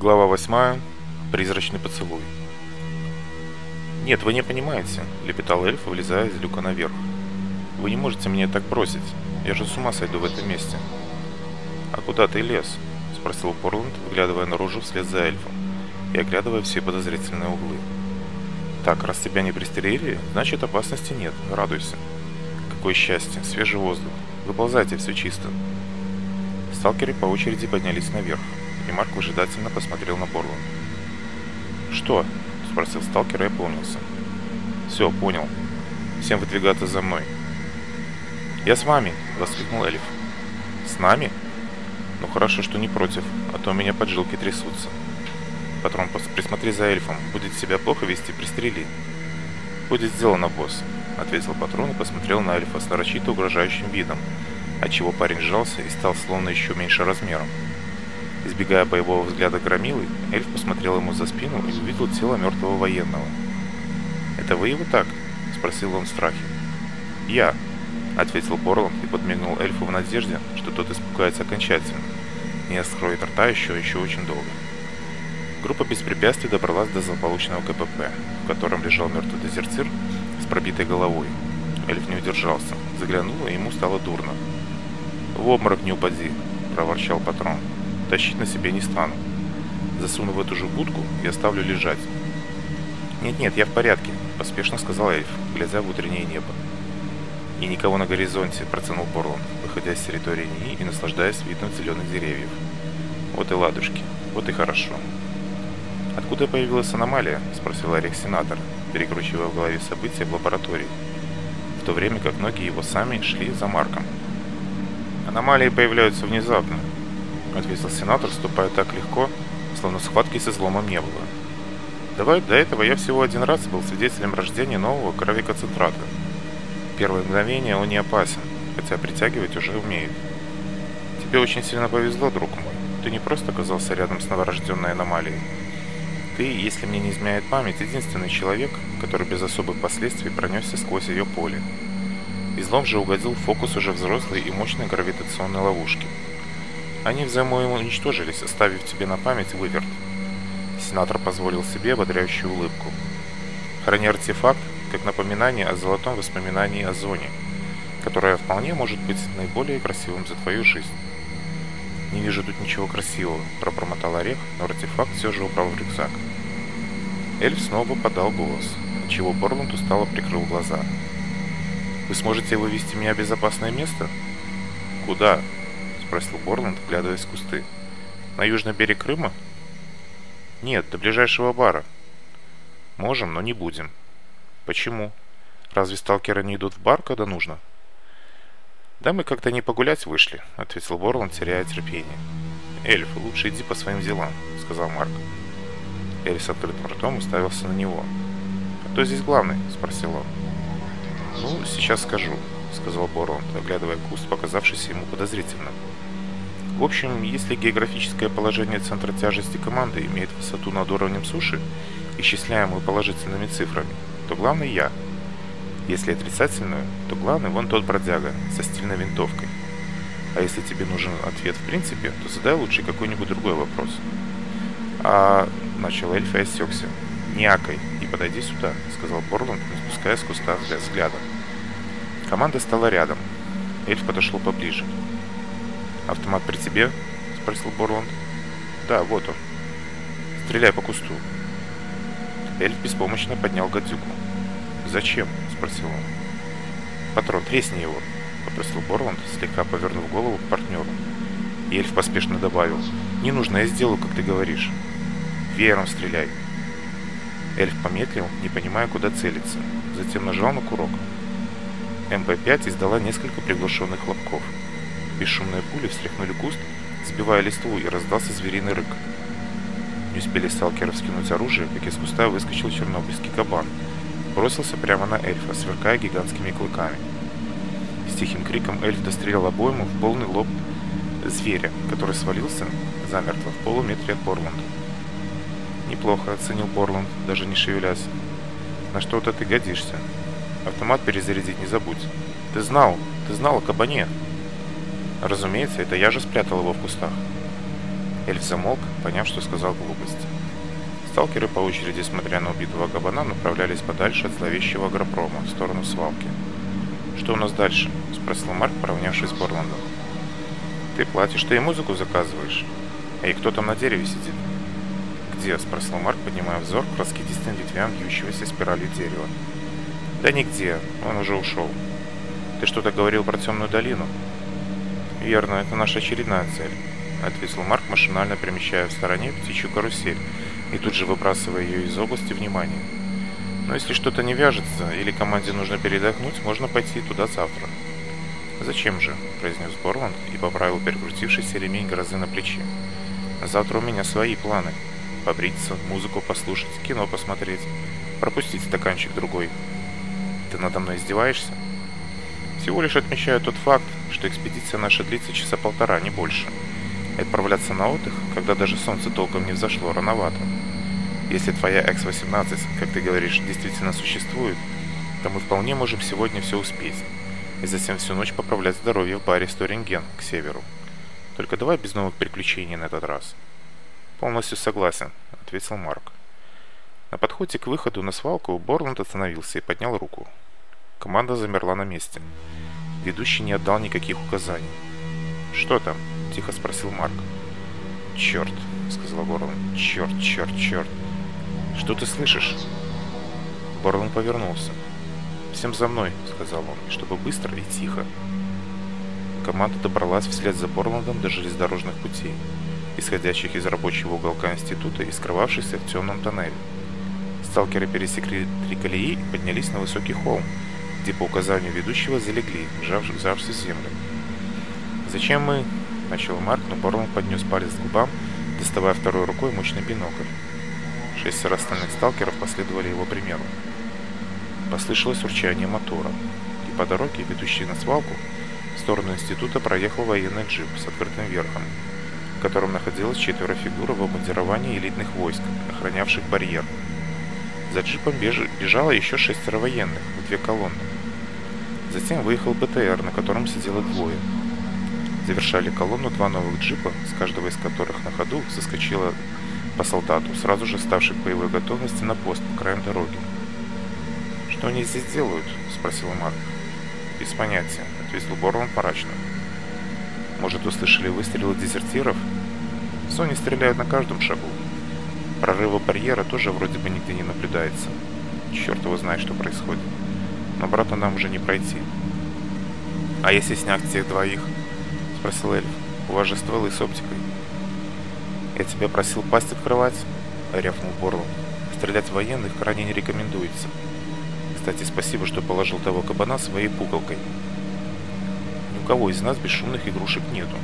Глава 8. Призрачный поцелуй. «Нет, вы не понимаете», — лепетал эльф, вылезая из люка наверх. «Вы не можете меня так бросить. Я же с ума сойду в этом месте». «А куда ты лез?» — спросил Порланд, выглядывая наружу вслед за эльфом и оглядывая все подозрительные углы. «Так, раз тебя не пристрелили, значит опасности нет. Радуйся». «Какое счастье! Свежий воздух! Выползайте, все чисто!» Сталкеры по очереди поднялись наверх и Марк выжидательно посмотрел на Борлу. «Что?» – спросил сталкер и опомнился. «Все, понял. Всем выдвигаться за мной». «Я с вами!» – воскликнул Эльф. «С нами?» «Ну хорошо, что не против, а то у меня поджилки трясутся». «Патрон, присмотри за эльфом. Будет себя плохо вести, пристрели». «Будет сделано, босс», – ответил патрон и посмотрел на эльфа с нарочито угрожающим видом, отчего парень сжался и стал словно еще меньше размером избегая боевого взгляда Громилы, эльф посмотрел ему за спину и увидел тело мертвого военного. «Это вы его так?» – спросил он в страхе. «Я», – ответил Борланд и подмигнул эльфу в надежде, что тот испугается окончательно. Не откроет рта еще еще очень долго. Группа без препятствий добралась до злополучного КПП, в котором лежал мертвый дезертир с пробитой головой. Эльф не удержался, заглянул, и ему стало дурно. «В обморок не упади», – проворчал патрон тащить на себе не стану. Засуну в эту же будку, я оставлю лежать. «Нет-нет, я в порядке», – поспешно сказал эльф, глядя в утреннее небо. «И никого на горизонте», – протянул Борон, выходя с территории НИИ и наслаждаясь видом зеленых деревьев. «Вот и ладушки, вот и хорошо». «Откуда появилась аномалия?» – спросил Орек Сенатор, перекручивая в голове события в лаборатории, в то время как ноги его сами шли за Марком. «Аномалии появляются внезапно», ответил сенатор, ступая так легко, словно схватки с изломом не было. Давай до этого я всего один раз был свидетелем рождения нового кровиконцентрата. Первое мгновение он не опасен, хотя притягивать уже умеет. Тебе очень сильно повезло, друг мой. Ты не просто оказался рядом с новорожденной аномалией. Ты, если мне не изменяет память, единственный человек, который без особых последствий пронесся сквозь ее поле. Излом же угодил в фокус уже взрослой и мощной гравитационной ловушки – они взаимоуничтожились, оставив тебе на память выверт. Сенатор позволил себе ободряющую улыбку. Храни артефакт, как напоминание о золотом воспоминании о зоне, которая вполне может быть наиболее красивым за твою жизнь. «Не вижу тут ничего красивого», – пробормотал орех, но артефакт все же убрал в рюкзак. Эльф снова подал голос, отчего Борланд устало прикрыл глаза. «Вы сможете вывести меня в безопасное место?» «Куда?» — спросил Борланд, глядываясь в кусты. «На южный берег Крыма?» «Нет, до ближайшего бара». «Можем, но не будем». «Почему? Разве сталкеры не идут в бар, когда нужно?» «Да мы как-то не погулять вышли», — ответил Борланд, теряя терпение. «Эльф, лучше иди по своим делам», — сказал Марк. Эльф с открытым ртом уставился на него. «Кто здесь главный?» — спросил он. «Ну, сейчас скажу», — сказал Борон, оглядывая куст, показавшийся ему подозрительным. В общем, если географическое положение центра тяжести команды имеет высоту над уровнем суши, исчисляемую положительными цифрами, то главный я. Если отрицательную, то главный вон тот бродяга со стильной винтовкой. А если тебе нужен ответ в принципе, то задай лучше какой-нибудь другой вопрос. А... Начал эльф и осекся. «Ниакой, и подойди сюда», — сказал Борланд, не спуская с куста взгляда. Команда стала рядом. Эльф подошел поближе. «Автомат при тебе?» — спросил Борланд. «Да, вот он. Стреляй по кусту». Эльф беспомощно поднял гадюку. «Зачем?» — спросил он. «Патрон, тресни его», — попросил Борланд, слегка повернув голову к партнеру. И эльф поспешно добавил. «Не нужно, я сделаю, как ты говоришь. Веером стреляй». Эльф помедлил, не понимая, куда целиться. Затем нажал на курок. МБ-5 издала несколько приглушенных хлопков. Бесшумные пули встряхнули куст, сбивая листву и раздался звериный рык. Не успели сталкеры вскинуть оружие, как из куста выскочил чернобыльский кабан. Бросился прямо на эльфа, сверкая гигантскими клыками. С тихим криком эльф дострелил обойму в полный лоб зверя, который свалился замертво в полуметре от Борланда. Неплохо оценил Борланд, даже не шевелясь. На что-то ты годишься. Автомат перезарядить не забудь. Ты знал, ты знал о кабане. Разумеется, это я же спрятал его в кустах. Эльф замолк, поняв, что сказал глупость. Сталкеры по очереди, смотря на убитого кабана, направлялись подальше от зловещего агропрома, в сторону свалки. «Что у нас дальше?» – спросил Марк, поравнявшись с Борландом. «Ты платишь, ты и музыку заказываешь. Эй, а кто там на дереве сидит?» «Где?» – спросил Марк, поднимая взор к раскидистым ветвям вьющегося спирали дерева. Да нигде, он уже ушел. Ты что-то говорил про темную долину? Верно, это наша очередная цель, ответил Марк, машинально перемещая в стороне птичью карусель и тут же выбрасывая ее из области внимания. Но если что-то не вяжется или команде нужно передохнуть, можно пойти туда завтра. «Зачем же?» – произнес Борланд и поправил перекрутившийся ремень грозы на плече. «Завтра у меня свои планы. Побриться, музыку послушать, кино посмотреть, пропустить стаканчик другой, ты надо мной издеваешься? Всего лишь отмечаю тот факт, что экспедиция наша длится часа полтора, не больше. И а отправляться на отдых, когда даже солнце толком не взошло, рановато. Если твоя X-18, как ты говоришь, действительно существует, то мы вполне можем сегодня все успеть. И затем всю ночь поправлять здоровье в баре Сторинген к северу. Только давай без новых приключений на этот раз. «Полностью согласен», — ответил Марк. На подходе к выходу на свалку Борланд остановился и поднял руку. Команда замерла на месте. Ведущий не отдал никаких указаний. «Что там?» – тихо спросил Марк. «Черт!» – сказал Борланд. «Черт, черт, черт!» «Что ты слышишь?» Борланд повернулся. «Всем за мной!» – сказал он, – «чтобы быстро и тихо!» Команда добралась вслед за Борландом до железнодорожных путей, исходящих из Сталкеры пересекли три колеи и поднялись на высокий холм, где по указанию ведущего залегли, вжавшись в землю. «Зачем мы?» – начал Марк, но Барон поднес палец к губам, доставая второй рукой мощный бинокль. Шестеро остальных сталкеров последовали его примеру. Послышалось урчание мотора, и по дороге, ведущей на свалку, в сторону института проехал военный джип с открытым верхом, в котором находилось четверо фигур в обмундировании элитных войск, охранявших барьер – за джипом бежало еще шестеро военных, в две колонны. Затем выехал БТР, на котором сидело двое. Завершали колонну два новых джипа, с каждого из которых на ходу соскочила по солдату, сразу же ставший к боевой готовности на пост по краям дороги. «Что они здесь делают?» – спросил Марк. «Без понятия», – ответил Борлон порачно. «Может, услышали выстрелы дезертиров?» В «Сони стреляют на каждом шагу», прорыва барьера тоже вроде бы нигде не наблюдается. Черт его знает, что происходит. Но обратно нам уже не пройти. А если снять тех двоих? Спросил Эльф. У вас же стволы с оптикой. Я тебя просил пасть открывать? Рявкнул Борлом. Стрелять военных крайне не рекомендуется. Кстати, спасибо, что положил того кабана своей пуколкой. Ни у кого из нас бесшумных игрушек нету.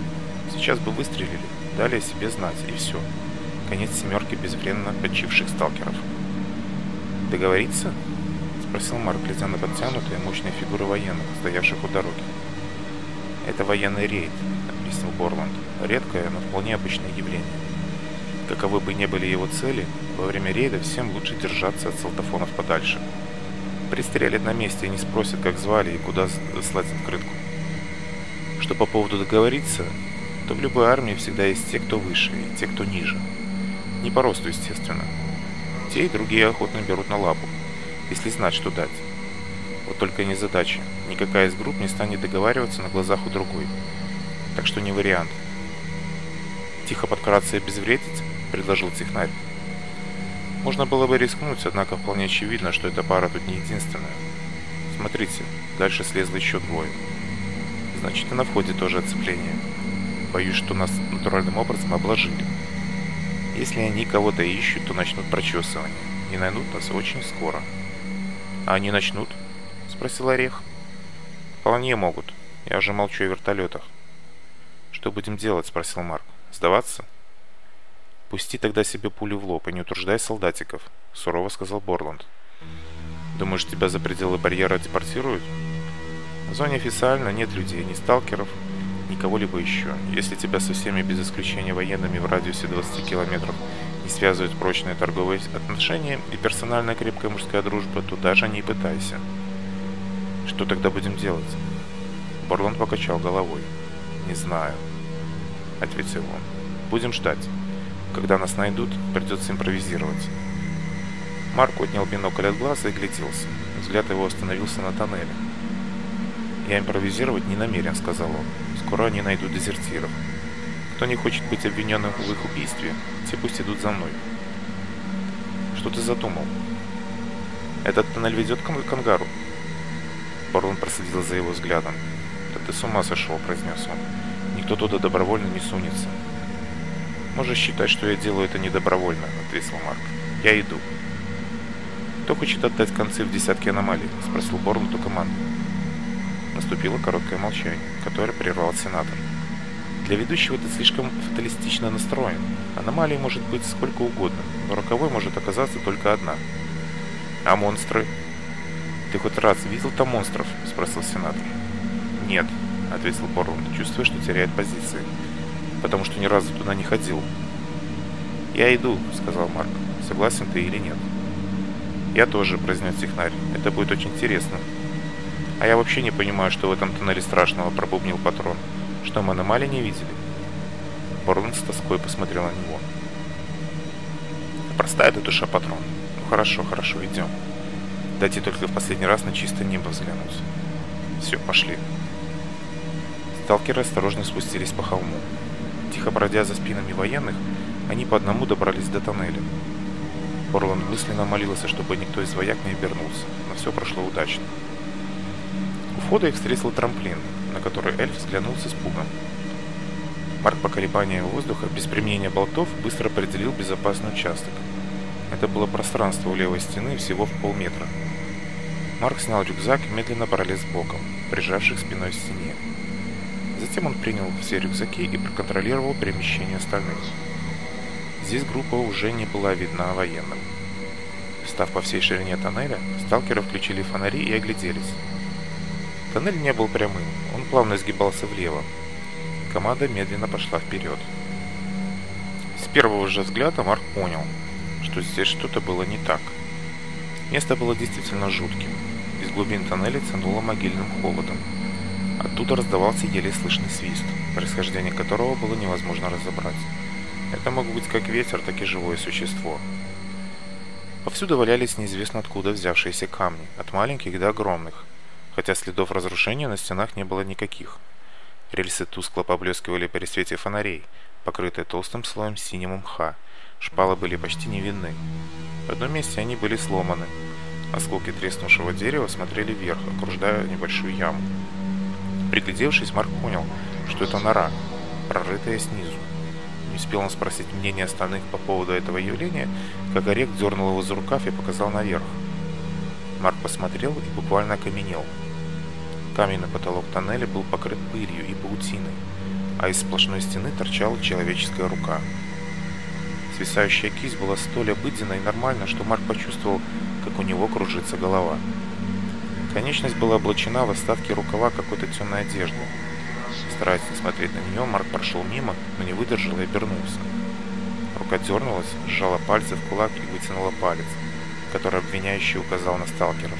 Сейчас бы выстрелили, дали о себе знать, и все конец семерки безвременно почивших сталкеров. «Договориться?» — спросил Марк, глядя на подтянутые мощные фигуры военных, стоявших у дороги. «Это военный рейд», — объяснил Борланд. «Редкое, но вполне обычное явление. Каковы бы ни были его цели, во время рейда всем лучше держаться от солдафонов подальше. Пристрелят на месте и не спросят, как звали и куда слать открытку. Что по поводу договориться, то в любой армии всегда есть те, кто выше, и те, кто ниже не по росту, естественно. Те и другие охотно берут на лапу, если знать, что дать. Вот только не задача. Никакая из групп не станет договариваться на глазах у другой. Так что не вариант. Тихо подкраться и обезвредить, предложил технарь. Можно было бы рискнуть, однако вполне очевидно, что эта пара тут не единственная. Смотрите, дальше слезло еще двое. Значит, и на входе тоже оцепление. Боюсь, что нас натуральным образом обложили. Если они кого-то ищут, то начнут прочесывание. И найдут нас очень скоро. А они начнут? Спросил Орех. Вполне могут. Я же молчу о вертолетах. Что будем делать? Спросил Марк. Сдаваться? Пусти тогда себе пулю в лоб и не утруждай солдатиков, сурово сказал Борланд. Думаешь, тебя за пределы барьера депортируют? В зоне официально нет людей, ни сталкеров, никого-либо еще. Если тебя со всеми без исключения военными в радиусе 20 километров не связывают прочные торговые отношения и персональная крепкая мужская дружба, то даже не пытайся. Что тогда будем делать? Барлон покачал головой. Не знаю. Ответил он. Будем ждать. Когда нас найдут, придется импровизировать. Марк отнял бинокль от глаза и гляделся. Взгляд его остановился на тоннеле. «Я импровизировать не намерен», — сказал он они найдут дезертиров. Кто не хочет быть обвиненным в их убийстве, те пусть идут за мной. Что ты задумал? Этот тоннель ведет к ангару? Барон проследил за его взглядом. Да ты с ума сошел, произнес он. Никто туда добровольно не сунется. Можешь считать, что я делаю это недобровольно, ответил Марк. Я иду. Кто хочет отдать концы в десятке аномалий? Спросил Борн ту команду. Наступило короткое молчание, которое прервал сенатор. Для ведущего это слишком фаталистично настроен. Аномалий может быть сколько угодно, но роковой может оказаться только одна. А монстры? Ты хоть раз видел там монстров? Спросил сенатор. Нет, ответил Борланд, чувствуя, что теряет позиции. Потому что ни разу туда не ходил. «Я иду», — сказал Марк. «Согласен ты или нет?» «Я тоже», — произнес технарь. «Это будет очень интересно». А я вообще не понимаю, что в этом тоннеле страшного, пробубнил патрон. Что, мы аномалии не видели? Борн с тоской посмотрел на него. Простая эта душа, патрон. Ну хорошо, хорошо, идем. Дайте только в последний раз на чистое небо взглянуть. Все, пошли. Сталкеры осторожно спустились по холму. Тихо бродя за спинами военных, они по одному добрались до тоннеля. Борланд мысленно молился, чтобы никто из вояк не обернулся, но все прошло удачно. У входа их встретил трамплин, на который эльф взглянул с испугом. Марк по колебаниям воздуха без применения болтов быстро определил безопасный участок. Это было пространство у левой стены всего в полметра. Марк снял рюкзак и медленно пролез боком, прижавшись спиной к стене. Затем он принял все рюкзаки и проконтролировал перемещение остальных. Здесь группа уже не была видна военным. Став по всей ширине тоннеля, сталкеры включили фонари и огляделись. Тоннель не был прямым, он плавно сгибался влево. Команда медленно пошла вперед. С первого же взгляда Марк понял, что здесь что-то было не так. Место было действительно жутким. Из глубин тоннеля тянуло могильным холодом. Оттуда раздавался еле слышный свист, происхождение которого было невозможно разобрать. Это мог быть как ветер, так и живое существо. Повсюду валялись неизвестно откуда взявшиеся камни, от маленьких до огромных – хотя следов разрушения на стенах не было никаких. Рельсы тускло поблескивали при свете фонарей, покрытые толстым слоем синего мха. Шпалы были почти невинны. В одном месте они были сломаны. Осколки треснувшего дерева смотрели вверх, окружая небольшую яму. Приглядевшись, Марк понял, что это нора, прорытая снизу. Не успел он спросить мнение остальных по поводу этого явления, как Орек дернул его за рукав и показал наверх. Марк посмотрел и буквально окаменел – Каменный потолок тоннеля был покрыт пылью и паутиной, а из сплошной стены торчала человеческая рука. Свисающая кисть была столь обыденна и нормальна, что Марк почувствовал, как у него кружится голова. Конечность была облачена в остатке рукава какой-то темной одежды. Стараясь не смотреть на нее, Марк прошел мимо, но не выдержал и обернулся. Рука дернулась, сжала пальцы в кулак и вытянула палец, который обвиняющий указал на сталкеров.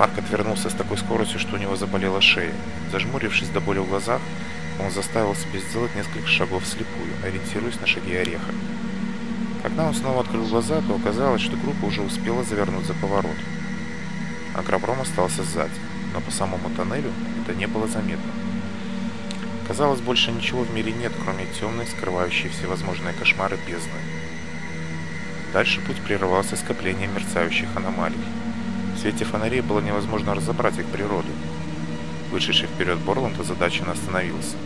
Марк отвернулся с такой скоростью, что у него заболела шея. Зажмурившись до боли в глазах, он заставил себя сделать несколько шагов вслепую, ориентируясь на шаги ореха. Когда он снова открыл глаза, то оказалось, что группа уже успела завернуть за поворот. Агробром остался сзади, но по самому тоннелю это не было заметно. Казалось, больше ничего в мире нет, кроме темной, скрывающей всевозможные кошмары бездны. Дальше путь прерывался скоплением мерцающих аномалий свете фонарей было невозможно разобрать их природу. Вышедший вперед Борланд озадаченно остановился.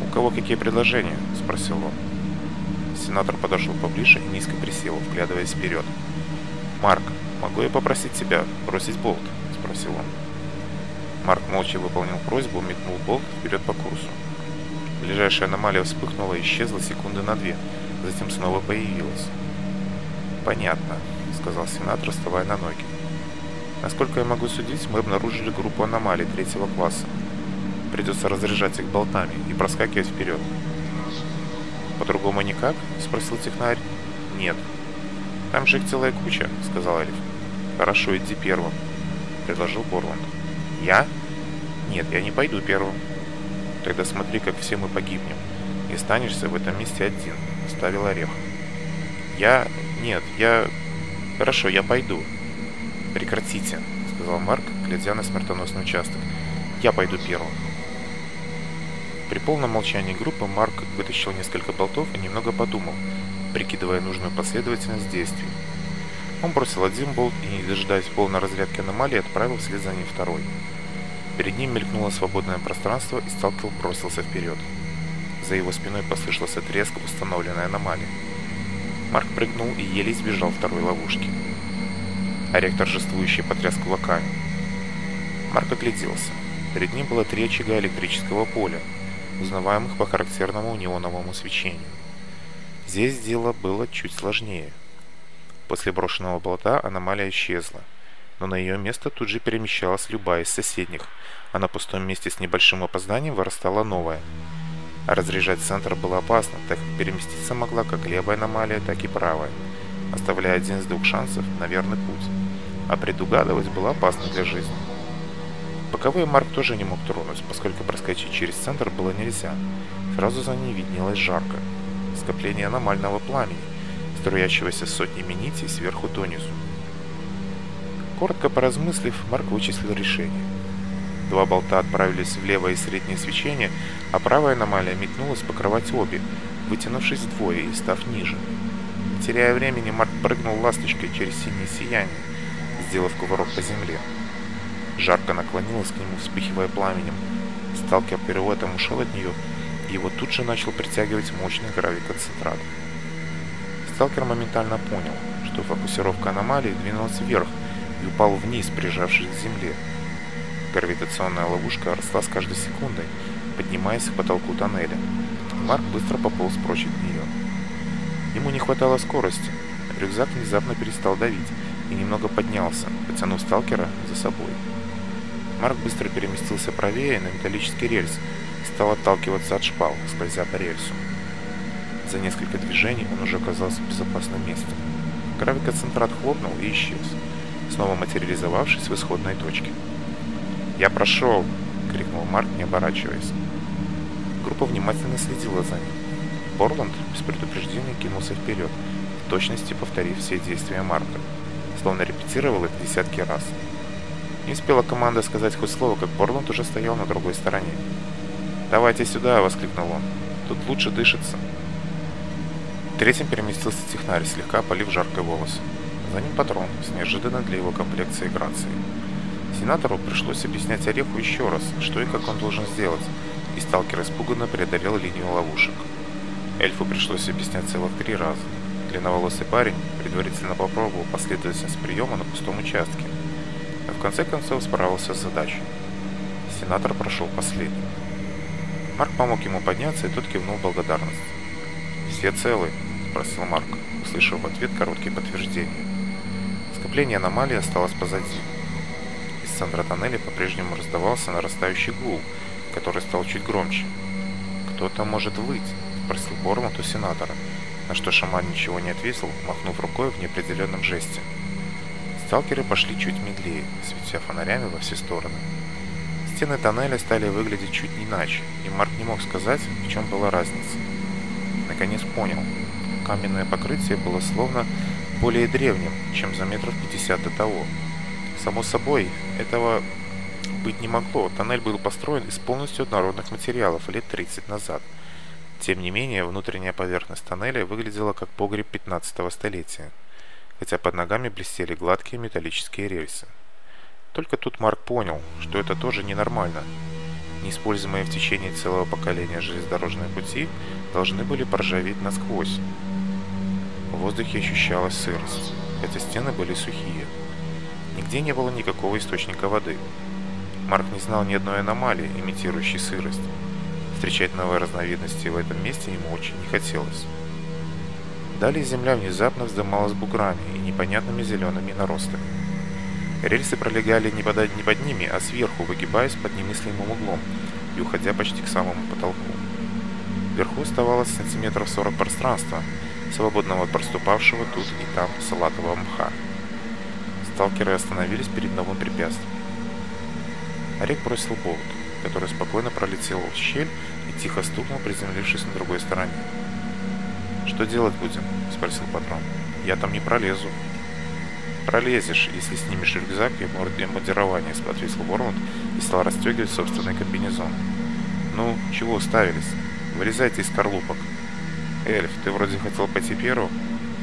«У кого какие предложения?» – спросил он. Сенатор подошел поближе и низко присел, вглядываясь вперед. «Марк, могу я попросить тебя бросить болт?» – спросил он. Марк молча выполнил просьбу, метнул болт вперед по курсу. Ближайшая аномалия вспыхнула и исчезла секунды на две, затем снова появилась. «Понятно», — сказал сенатор, вставая на ноги. Насколько я могу судить, мы обнаружили группу аномалий третьего класса. Придется разряжать их болтами и проскакивать вперед. «По-другому никак?» – спросил технарь. «Нет». «Там же их целая куча», – сказал Ариф. «Хорошо, иди первым», – предложил Борланд. «Я?» «Нет, я не пойду первым». «Тогда смотри, как все мы погибнем. И станешься в этом месте один», – ставил Орех. «Я... Нет, я... Хорошо, я пойду», прекратите», — сказал Марк, глядя на смертоносный участок. «Я пойду первым». При полном молчании группы Марк вытащил несколько болтов и немного подумал, прикидывая нужную последовательность действий. Он бросил один болт и, не дожидаясь полной разрядки аномалии, отправил вслед за ним второй. Перед ним мелькнуло свободное пространство, и сталкер бросился вперед. За его спиной послышался треск установленной аномалии. Марк прыгнул и еле избежал второй ловушки. Орек а торжествующе потряскал руками. Марк огляделся. Перед ним была три очага электрического поля, узнаваемых по характерному неоновому свечению. Здесь дело было чуть сложнее. После брошенного болта аномалия исчезла, но на ее место тут же перемещалась любая из соседних, а на пустом месте с небольшим опозданием вырастала новая. А разряжать центр было опасно, так как переместиться могла как левая аномалия, так и правая, оставляя один из двух шансов на верный путь а предугадывать было опасно для жизни. Боковой Марк тоже не мог тронуть, поскольку проскочить через центр было нельзя. Сразу за ней виднелось жарко. Скопление аномального пламени, струящегося сотнями нитей сверху донизу. Коротко поразмыслив, Марк вычислил решение. Два болта отправились в левое и среднее свечение, а правая аномалия метнулась покрывать обе, вытянувшись вдвое и став ниже. теряя времени, Марк прыгнул ласточкой через синее сияние, сделав кувырок по земле. Жарко наклонилась к нему, вспыхивая пламенем. Сталкер переводом ушел от нее, и его тут же начал притягивать мощный гравиконцентрат. Сталкер моментально понял, что фокусировка аномалии двинулась вверх и упал вниз, прижавшись к земле. Гравитационная ловушка росла с каждой секундой, поднимаясь к потолку тоннеля. Марк быстро пополз прочь от нее. Ему не хватало скорости, рюкзак внезапно перестал давить, и немного поднялся, потянув сталкера за собой. Марк быстро переместился правее на металлический рельс и стал отталкиваться от шпал, скользя по рельсу. За несколько движений он уже оказался в безопасном месте. Гравикоцентрат хлопнул и исчез, снова материализовавшись в исходной точке. «Я прошел!» — крикнул Марк, не оборачиваясь. Группа внимательно следила за ним. Борланд без предупреждения кинулся вперед, в точности повторив все действия Марка — словно репетировал это десятки раз. Не успела команда сказать хоть слово, как Борланд уже стоял на другой стороне. «Давайте сюда!» — воскликнул он. «Тут лучше дышится!» Третьим переместился технарь, слегка полив жаркой волос. За ним патрон, с неожиданно для его комплекции грации. Сенатору пришлось объяснять Ореху еще раз, что и как он должен сделать, и сталкер испуганно преодолел линию ловушек. Эльфу пришлось объяснять целых три раза. Длинноволосый парень предварительно попробовал последовательность приема на пустом участке, но а в конце концов справился с задачей. Сенатор прошел последний. Марк помог ему подняться, и тот кивнул благодарность. «Все целы?» – спросил Марк, услышав в ответ короткие подтверждения. Скопление аномалии осталось позади. Из центра тоннеля по-прежнему раздавался нарастающий гул, который стал чуть громче. «Кто-то может выйти?» – спросил Борман. у сенатора – на что шаман ничего не ответил, махнув рукой в неопределенном жесте. Сталкеры пошли чуть медлее, светя фонарями во все стороны. Стены тоннеля стали выглядеть чуть иначе, и Марк не мог сказать, в чем была разница. Наконец понял. Каменное покрытие было словно более древним, чем за метров 50 до того. Само собой, этого быть не могло. Тоннель был построен из полностью однородных материалов лет 30 назад – тем не менее, внутренняя поверхность тоннеля выглядела как погреб 15-го столетия, хотя под ногами блестели гладкие металлические рельсы. Только тут Марк понял, что это тоже ненормально. Неиспользуемые в течение целого поколения железнодорожные пути должны были поржаветь насквозь. В воздухе ощущалась сырость, хотя стены были сухие. Нигде не было никакого источника воды. Марк не знал ни одной аномалии, имитирующей сырость встречать новые разновидности в этом месте ему очень не хотелось. Далее земля внезапно вздымалась буграми и непонятными зелеными наростами. Рельсы пролегали не под, не под ними, а сверху, выгибаясь под немыслимым углом и уходя почти к самому потолку. Вверху оставалось сантиметров 40 пространства, свободного от проступавшего тут и там салатового мха. Сталкеры остановились перед новым препятствием. Орек бросил болт, который спокойно пролетел в щель и тихо стукнул, приземлившись на другой стороне. «Что делать будем?» – спросил патрон. «Я там не пролезу». «Пролезешь, если снимешь рюкзак и мордирование», – ответил Бормут и стал расстегивать собственный комбинезон. «Ну, чего уставились? Вырезайте из корлупок». «Эльф, ты вроде хотел пойти первым?»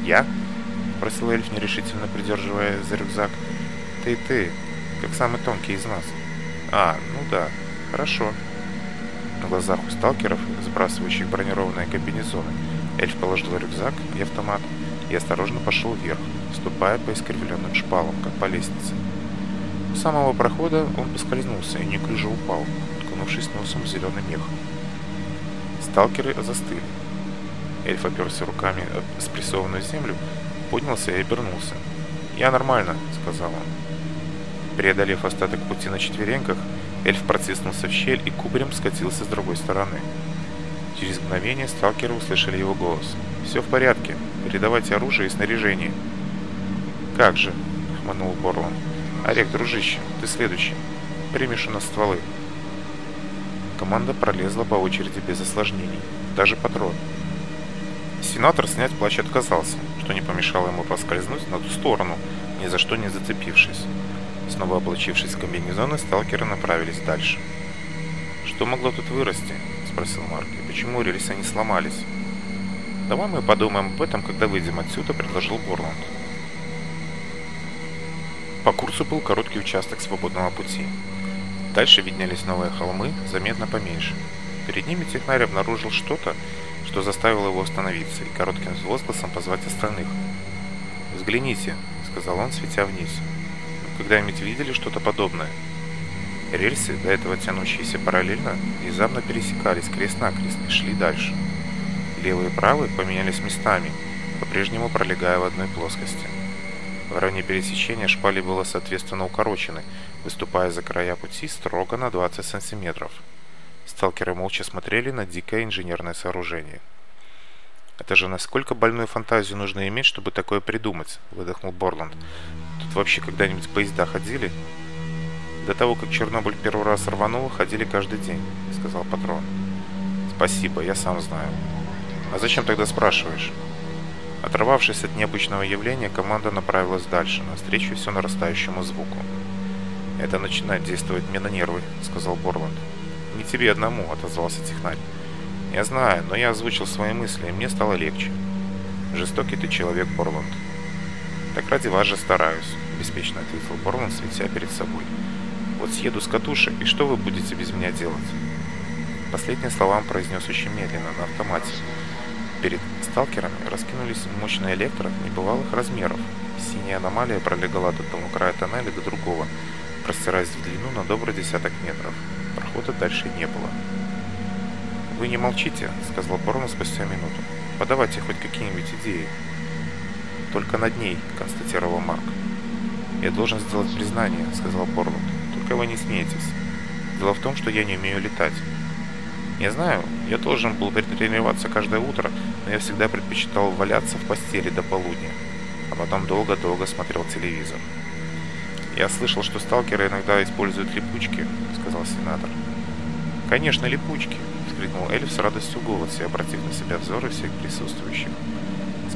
«Я?» – спросил эльф, нерешительно придерживая за рюкзак. «Ты, ты, как самый тонкий из нас». «А, ну да, хорошо» на глазах у сталкеров, сбрасывающих бронированные комбинезоны. Эльф положил рюкзак и автомат и осторожно пошел вверх, ступая по искривленным шпалам, как по лестнице. У самого прохода он поскользнулся и неуклюже упал, уткнувшись носом в зеленый мех. Сталкеры застыли. Эльф оперся руками об спрессованную землю, поднялся и обернулся. «Я нормально», — сказал он. Преодолев остаток пути на четвереньках, Эльф протиснулся в щель и кубарем скатился с другой стороны. Через мгновение сталкеры услышали его голос. «Все в порядке. Передавайте оружие и снаряжение». «Как же?» — хманул Борлан. «Орек, дружище, ты следующий. Примешь у нас стволы». Команда пролезла по очереди без осложнений. Даже патрон. Сенатор снять плащ отказался, что не помешало ему поскользнуть на ту сторону, ни за что не зацепившись снова облачившись в комбинезоны, сталкеры направились дальше. «Что могло тут вырасти?» – спросил Марк. «И почему рельсы не сломались?» «Давай мы подумаем об этом, когда выйдем отсюда», – предложил Борланд. По курсу был короткий участок свободного пути. Дальше виднелись новые холмы, заметно поменьше. Перед ними технарь обнаружил что-то, что заставило его остановиться и коротким возгласом позвать остальных. «Взгляните», — сказал он, светя вниз когда-нибудь видели что-то подобное? Рельсы, до этого тянущиеся параллельно, внезапно пересекались крест-накрест и шли дальше. Левые и правые поменялись местами, по-прежнему пролегая в одной плоскости. В районе пересечения шпали было соответственно укорочены, выступая за края пути строго на 20 сантиметров. Сталкеры молча смотрели на дикое инженерное сооружение. «Это же насколько больную фантазию нужно иметь, чтобы такое придумать?» – выдохнул Борланд вообще когда-нибудь поезда ходили? До того, как Чернобыль первый раз рванул, ходили каждый день», — сказал патрон. «Спасибо, я сам знаю». «А зачем тогда спрашиваешь?» Оторвавшись от необычного явления, команда направилась дальше, навстречу все нарастающему звуку. «Это начинает действовать мне на нервы», — сказал Борланд. «Не тебе одному», — отозвался технарь. «Я знаю, но я озвучил свои мысли, и мне стало легче». «Жестокий ты человек, Борланд», «Так ради вас же стараюсь», — беспечно ответил Борланд, светя перед собой. «Вот съеду с катушек, и что вы будете без меня делать?» Последние слова произнес очень медленно, на автомате. Перед сталкерами раскинулись мощные электров небывалых размеров. Синяя аномалия пролегала от одного края тоннеля до другого, простираясь в длину на добрый десяток метров. Прохода дальше не было. «Вы не молчите», — сказал Борман спустя минуту. «Подавайте хоть какие-нибудь идеи». «Только над ней», — констатировал Марк. «Я должен сделать признание», — сказал Порланд. «Только вы не смейтесь. Дело в том, что я не умею летать». «Я знаю, я должен был тренироваться каждое утро, но я всегда предпочитал валяться в постели до полудня, а потом долго-долго смотрел телевизор». «Я слышал, что сталкеры иногда используют липучки», — сказал сенатор. «Конечно, липучки!» — вскрикнул Эльф с радостью голосе, обратив на себя взоры всех присутствующих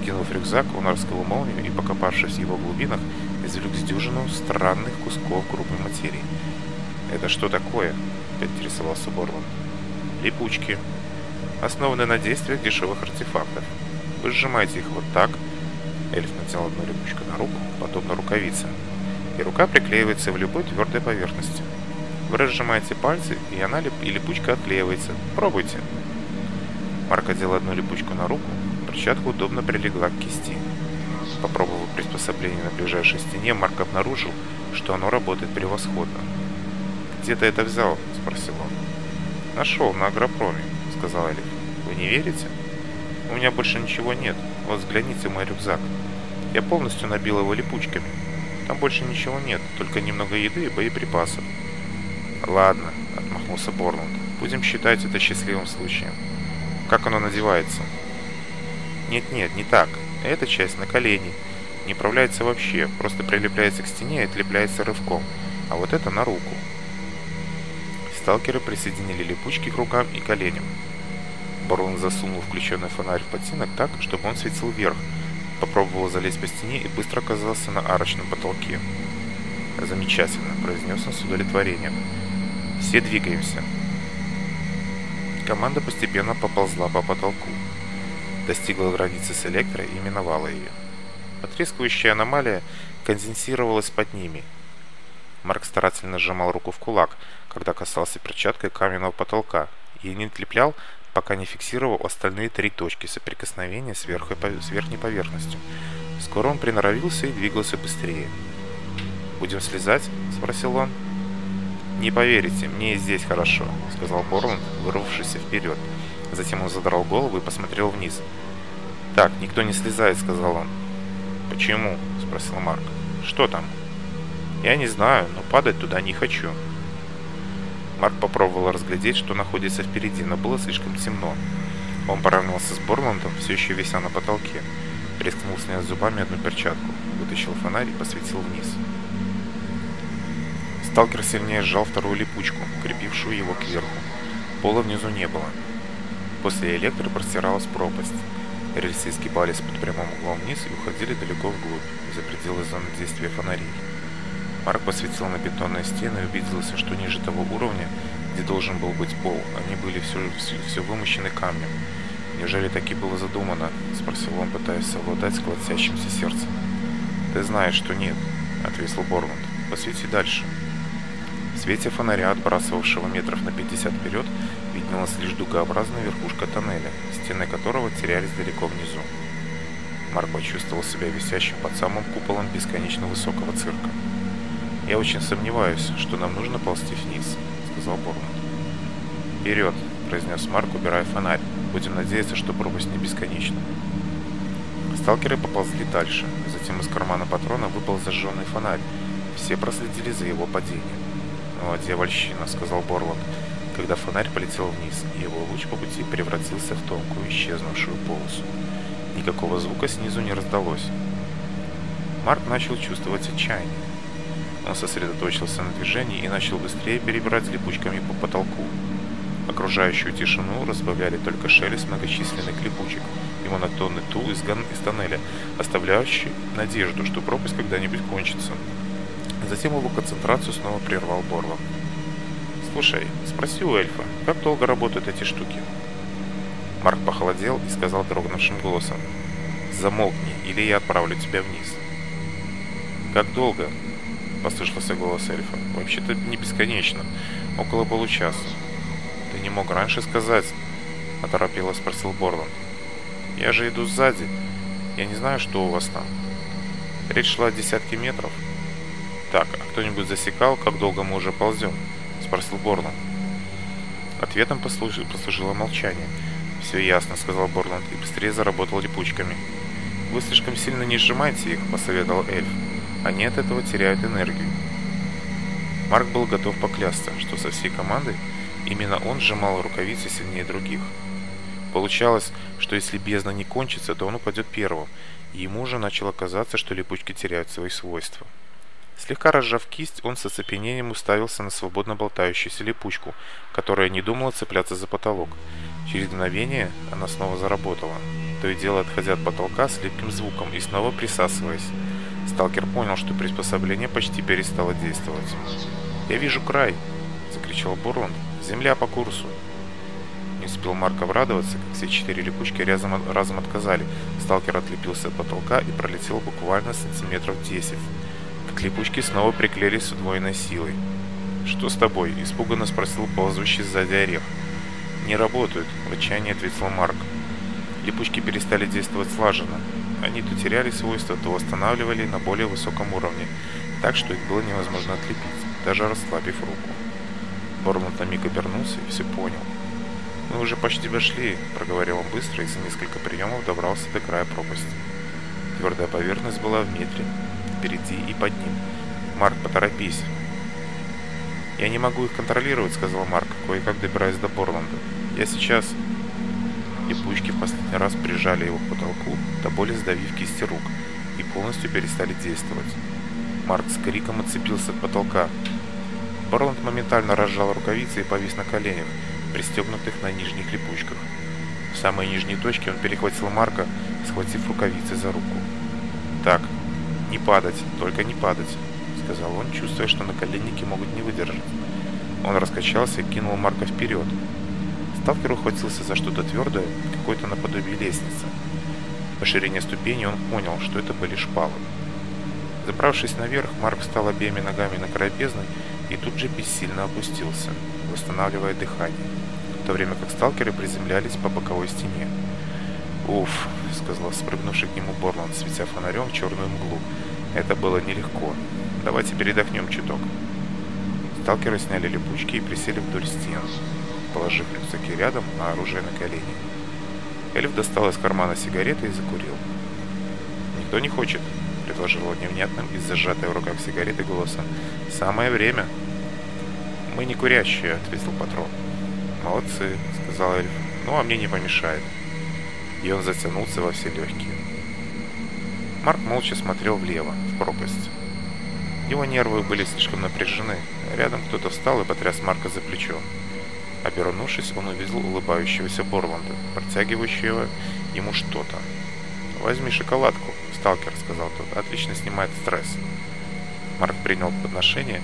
скиллов рюкзак, унарского молнию и, покопавшись в его глубинах, извлек с дюжину странных кусков грубой материи. «Это что такое?» — поинтересовался Борланд. «Липучки. Основаны на действиях дешевых артефактов. Вы сжимаете их вот так». Эльф натянул одну липучку на руку, потом на рукавице. И рука приклеивается в любой твердой поверхности. Вы разжимаете пальцы, и она лип... и липучка отклеивается. Пробуйте. Марк одел одну липучку на руку, перчатку удобно прилегла к кисти. Попробовав приспособление на ближайшей стене, Марк обнаружил, что оно работает превосходно. «Где ты это взял?» – спросил он. «Нашел на агропроме», – сказал Элик. «Вы не верите?» «У меня больше ничего нет. Вот взгляните мой рюкзак. Я полностью набил его липучками. Там больше ничего нет, только немного еды и боеприпасов». «Ладно», – отмахнулся Борланд. «Будем считать это счастливым случаем. Как оно надевается?» Нет-нет, не так. Эта часть на колени. Не управляется вообще, просто прилепляется к стене и отлепляется рывком. А вот это на руку. Сталкеры присоединили липучки к рукам и коленям. Барон засунул включенный фонарь в ботинок так, чтобы он светил вверх. Попробовал залезть по стене и быстро оказался на арочном потолке. «Замечательно», — произнес он с удовлетворением. «Все двигаемся». Команда постепенно поползла по потолку достигла границы с Электро и миновала ее. Потрескивающая аномалия конденсировалась под ними. Марк старательно сжимал руку в кулак, когда касался перчаткой каменного потолка, и не отлеплял, пока не фиксировал остальные три точки соприкосновения с, верхой, с верхней поверхностью. Скоро он приноровился и двигался быстрее. «Будем слезать?» – спросил он. «Не поверите, мне здесь хорошо», – сказал Борланд, вырвавшийся вперед. «Борланд» Затем он задрал голову и посмотрел вниз. «Так, никто не слезает», — сказал он. «Почему?» — спросил Марк. «Что там?» «Я не знаю, но падать туда не хочу». Марк попробовал разглядеть, что находится впереди, но было слишком темно. Он поравнялся с Борландом, все еще вися на потолке. Рискнул снять зубами одну перчатку, вытащил фонарь и посветил вниз. Сталкер сильнее сжал вторую липучку, крепившую его кверху. Пола внизу не было. После электро простиралась пропасть. Рельсы изгибались под прямым углом вниз и уходили далеко вглубь, за пределы зоны действия фонарей. Марк посветил на бетонные стены и убедился, что ниже того уровня, где должен был быть пол, они были все, все, все вымощены камнем. «Неужели таки было задумано?» – спросил он, пытаясь совладать с колотящимся сердцем. «Ты знаешь, что нет», – ответил Бормунд. «Посвети дальше» свете фонаря, отбрасывавшего метров на 50 вперед, виднелась лишь дугообразная верхушка тоннеля, стены которого терялись далеко внизу. Марк почувствовал себя висящим под самым куполом бесконечно высокого цирка. «Я очень сомневаюсь, что нам нужно ползти вниз», — сказал Борнут. «Вперед!» — произнес Марк, убирая фонарь. «Будем надеяться, что пропасть не бесконечна». Сталкеры поползли дальше. Затем из кармана патрона выпал зажженный фонарь. Все проследили за его падением. «О, «Ну, а дьявольщина!» — сказал Борланд, когда фонарь полетел вниз, и его луч по пути превратился в тонкую исчезнувшую полосу. Никакого звука снизу не раздалось. Марк начал чувствовать отчаяние. Он сосредоточился на движении и начал быстрее перебирать липучками по потолку. Окружающую тишину разбавляли только шелест многочисленных липучек и монотонный тул из, ган... из тоннеля, оставляющий надежду, что пропасть когда-нибудь кончится. Затем его концентрацию снова прервал Борлов. «Слушай, спроси у эльфа, как долго работают эти штуки?» Марк похолодел и сказал дрогнувшим голосом. «Замолкни, или я отправлю тебя вниз». «Как долго?» – послышался голос эльфа. «Вообще-то не бесконечно. Около получаса». «Ты не мог раньше сказать?» – оторопело спросил Борланд. «Я же иду сзади. Я не знаю, что у вас там». Речь шла о десятке метров – так, а кто-нибудь засекал, как долго мы уже ползем?» — спросил Борланд. Ответом послуж... послужило молчание. «Все ясно», — сказал Борланд и быстрее заработал липучками. «Вы слишком сильно не сжимайте их», — посоветовал эльф. «Они от этого теряют энергию». Марк был готов поклясться, что со всей командой именно он сжимал рукавицы сильнее других. Получалось, что если бездна не кончится, то он упадет первым. Ему уже начало казаться, что липучки теряют свои свойства. Слегка разжав кисть, он с оцепенением уставился на свободно болтающуюся липучку, которая не думала цепляться за потолок. Через мгновение она снова заработала, то и дело отходя от потолка с липким звуком и снова присасываясь. Сталкер понял, что приспособление почти перестало действовать. «Я вижу край!» – закричал Бурон. «Земля по курсу!» Не успел Марк обрадоваться, как все четыре липучки разом, разом отказали. Сталкер отлепился от потолка и пролетел буквально сантиметров десять. Сли пучки снова приклеились с удвоенной силой. «Что с тобой?» – испуганно спросил ползущий сзади орех. «Не работают», – в отчаянии ответил Марк. Липучки перестали действовать слаженно. Они то теряли свойства, то восстанавливали на более высоком уровне, так что их было невозможно отлепить, даже расслабив руку. Бормут на миг обернулся и все понял. «Мы уже почти дошли», – проговорил он быстро и за несколько приемов добрался до края пропасти. Твердая поверхность была в метре, впереди и под ним. Марк поторопись. «Я не могу их контролировать», — сказал Марк, кое-как добираясь до Борланда. «Я сейчас...» Липучки в последний раз прижали его к потолку, до боли сдавив кисти рук, и полностью перестали действовать. Марк с криком отцепился от потолка. Борланд моментально разжал рукавицы и повис на коленях, пристегнутых на нижних липучках. В самой нижней точке он перехватил Марка, схватив рукавицы за руку. «Так», не падать, только не падать», — сказал он, чувствуя, что наколенники могут не выдержать. Он раскачался и кинул Марка вперед. Сталкер ухватился за что-то твердое, какое-то наподобие лестницы. По ширине ступени он понял, что это были шпалы. Забравшись наверх, Марк встал обеими ногами на край бездны и тут же бессильно опустился, восстанавливая дыхание, в то время как сталкеры приземлялись по боковой стене. Уф, сказал спрыгнувший к нему Борланд, светя фонарем в черную мглу. Это было нелегко. Давайте передохнем чуток. Сталкеры сняли липучки и присели вдоль стен, положив рюкзаки рядом, а оружие на колени. Эльф достал из кармана сигареты и закурил. «Никто не хочет», — предложил он невнятным из зажатой в руках сигареты голосом. «Самое время». «Мы не курящие», — ответил патрон. «Молодцы», — сказал эльф. «Ну, а мне не помешает» и он затянулся во все легкие. Марк молча смотрел влево, в пропасть. Его нервы были слишком напряжены. Рядом кто-то встал и потряс Марка за плечо. Обернувшись, он увидел улыбающегося Борланда, протягивающего ему что-то. «Возьми шоколадку», — сталкер сказал тот. «Отлично снимает стресс». Марк принял подношение,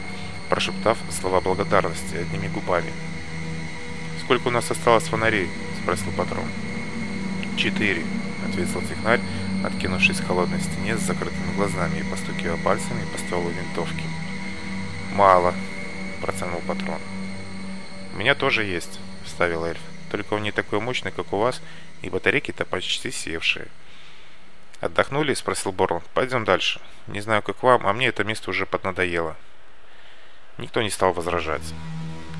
прошептав слова благодарности одними губами. «Сколько у нас осталось фонарей?» — спросил патрон. «Четыре», — ответил технарь, откинувшись к холодной стене с закрытыми глазами и постукивая пальцами по стволу винтовки. «Мало», — протянул патрон. «У меня тоже есть», — вставил эльф. «Только он не такой мощный, как у вас, и батарейки-то почти севшие». «Отдохнули?» — спросил Борланд. «Пойдем дальше. Не знаю, как вам, а мне это место уже поднадоело». Никто не стал возражать.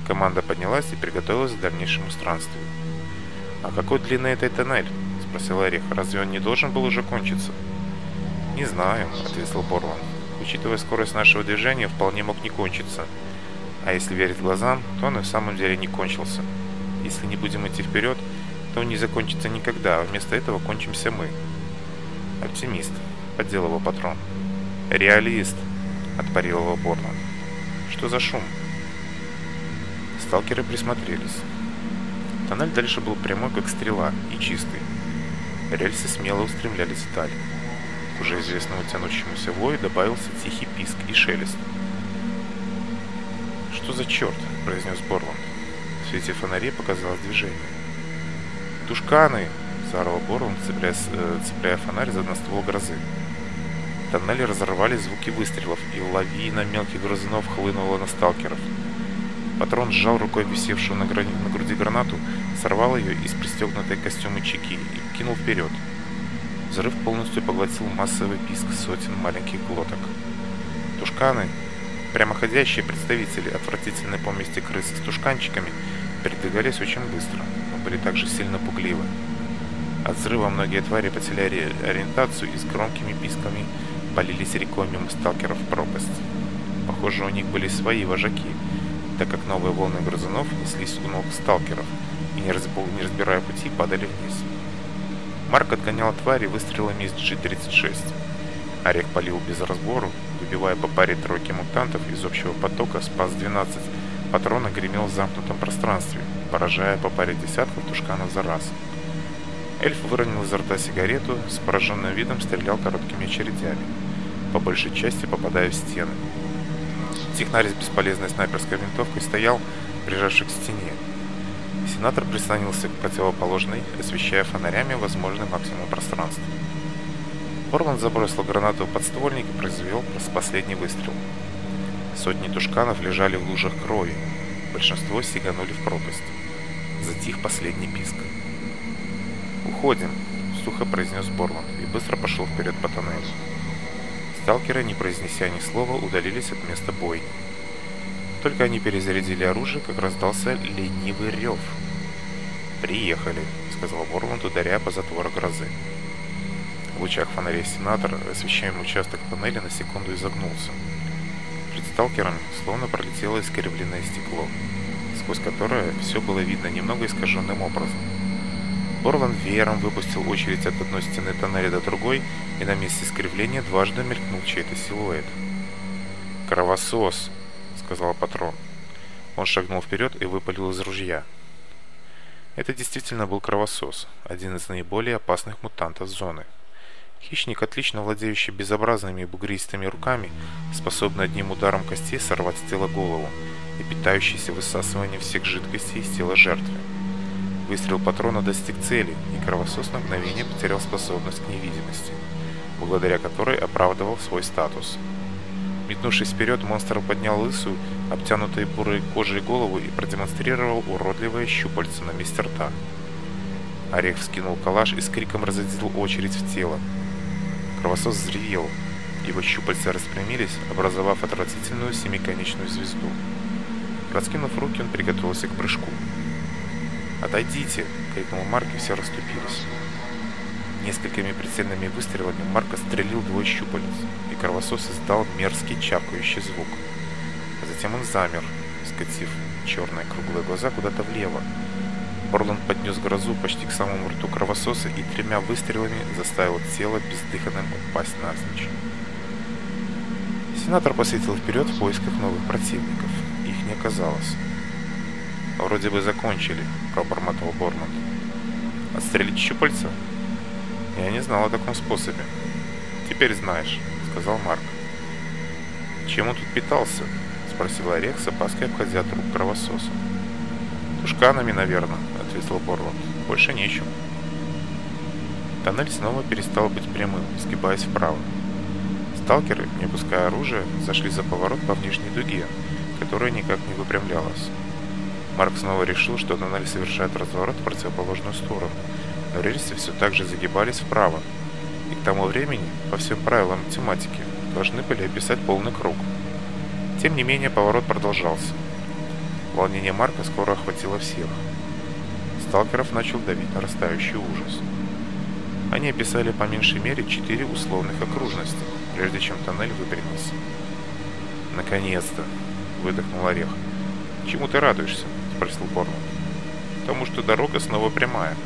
Команда поднялась и приготовилась к дальнейшему странствию. «А какой длины этот тоннель?» — спросил Эрих. «Разве он не должен был уже кончиться?» «Не знаю», — ответил Борлан. «Учитывая скорость нашего движения, вполне мог не кончиться. А если верить глазам, то он и в самом деле не кончился. Если не будем идти вперед, то он не закончится никогда, а вместо этого кончимся мы». «Оптимист», — поддел его патрон. «Реалист», — отпарил его Борлан. «Что за шум?» Сталкеры присмотрелись. Тоннель дальше был прямой, как стрела, и чистый. Рельсы смело устремлялись вдаль. К уже известному тянущемуся вою добавился тихий писк и шелест. «Что за черт?» – произнес Борланд. В свете фонарей показалось движение. «Тушканы!» – заорал Борланд, цепляя, э, цепляя фонарь за одноствол грозы. Тоннели разорвали звуки выстрелов, и лавина мелких грызунов хлынула на сталкеров – Патрон сжал рукой висевшую на, грани... на груди гранату, сорвал ее из пристегнутой костюмы чеки и кинул вперед. Взрыв полностью поглотил массовый писк сотен маленьких глоток. Тушканы, прямоходящие представители отвратительной помести крыс с тушканчиками, передвигались очень быстро, но были также сильно пугливы. От взрыва многие твари потеряли ориентацию и с громкими писками полились рекой мимо сталкеров в пропасть. Похоже, у них были свои вожаки – так как новые волны грызунов неслись у ног сталкеров и, не, разб... не разбирая пути, падали вниз. Марк отгонял твари выстрелами из G-36. Орех полил без разбору, выбивая по паре тройки мутантов из общего потока «Спас-12». Патрона гремел в замкнутом пространстве, поражая по паре десятков тушканов за раз. Эльф выронил изо рта сигарету, с пораженным видом стрелял короткими очередями, по большей части попадая в стены, Стихнались бесполезной снайперской винтовкой, стоял, прижавший к стене. Сенатор прислонился к противоположной, освещая фонарями возможный максимум пространства. Орланд забросил гранату под ствольник и произвел последний выстрел. Сотни тушканов лежали в лужах крови, большинство сиганули в пропасть. Затих последний писк. «Уходим», — сухо произнес Борман, и быстро пошел вперед по тоннелю. Сталкеры, не произнеся ни слова, удалились от места боя. Только они перезарядили оружие, как раздался ленивый рев. «Приехали», — сказал Борланд, ударя по затвору грозы. В лучах фонарей сенатор, освещаемый участок панели, на секунду изогнулся. Перед сталкером словно пролетело искривленное стекло, сквозь которое все было видно немного искаженным образом. Борланд веером выпустил очередь от одной стены тоннеля до другой, и на месте искривления дважды мелькнул чей-то силуэт. «Кровосос!» — сказал патрон. Он шагнул вперед и выпалил из ружья. Это действительно был кровосос, один из наиболее опасных мутантов зоны. Хищник, отлично владеющий безобразными и бугристыми руками, способный одним ударом костей сорвать с тела голову и питающийся высасыванием всех жидкостей из тела жертвы. Выстрел патрона достиг цели, и кровосос на мгновение потерял способность к невидимости, благодаря которой оправдывал свой статус. Метнувшись вперед, монстр поднял лысую, обтянутую бурой кожей голову и продемонстрировал уродливое щупальце на месте рта. Орех вскинул калаш и с криком разодел очередь в тело. Кровосос взревел. Его щупальца распрямились, образовав отвратительную семиконечную звезду. Раскинув руки, он приготовился к прыжку. «Отойдите!» — крикнул Марк, и все расступились. Несколькими прицельными выстрелами Марк стрелил двое щупалец, и кровосос издал мерзкий чавкающий звук. а Затем он замер, скатив черные круглые глаза куда-то влево. Борланд поднес грозу почти к самому рту кровососа и тремя выстрелами заставил тело бездыханным упасть навзничь. Сенатор посветил вперед в поисках новых противников. Их не оказалось. Вроде бы закончили, пробормотал Борман. Отстрелить щупальца? Я не знал о таком способе. Теперь знаешь, сказал Марк. Чем он тут питался? Спросила Рек с опаской, обходя труп кровососа. Тушканами, наверное, ответил Борланд. Больше нечем. Тоннель снова перестал быть прямым, сгибаясь вправо. Сталкеры, не пуская оружие, зашли за поворот по внешней дуге, которая никак не выпрямлялась. Марк снова решил, что тоннель совершает разворот в противоположную сторону, но рельсы все так же загибались вправо, и к тому времени, по всем правилам математики должны были описать полный круг. Тем не менее, поворот продолжался. Волнение Марка скоро охватило всех. Сталкеров начал давить нарастающий ужас. Они описали по меньшей мере четыре условных окружности, прежде чем тоннель выпрямился. «Наконец-то!» — выдохнул Орех. «Чему ты радуешься?» спросил Борн. «Потому что дорога снова прямая».